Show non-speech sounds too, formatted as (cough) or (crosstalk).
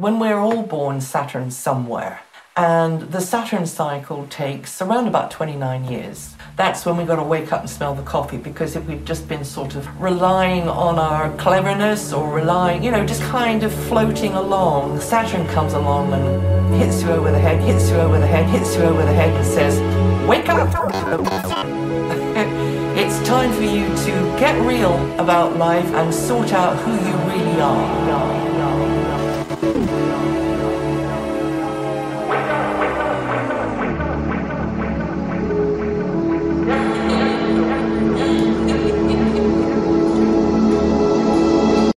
When we're all born, Saturn's somewhere. And the Saturn cycle takes around about 29 years. That's when we've got to wake up and smell the coffee because if we've just been sort of relying on our cleverness or relying, you know, just kind of floating along, Saturn comes along and hits you over the head, hits you over the head, hits you over the head and says, Wake up! (laughs) it's time for you to get real about life and sort out who you really are.